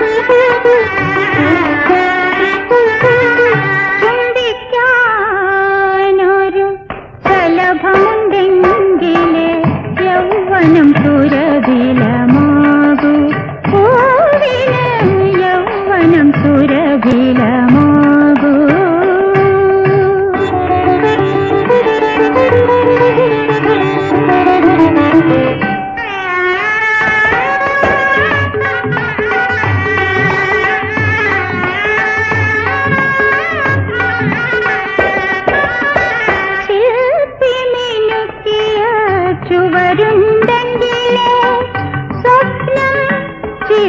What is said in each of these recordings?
Thank you.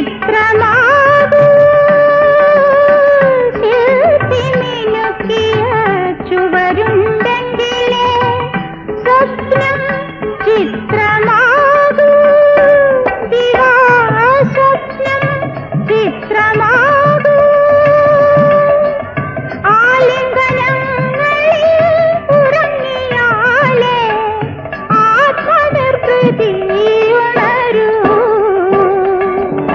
la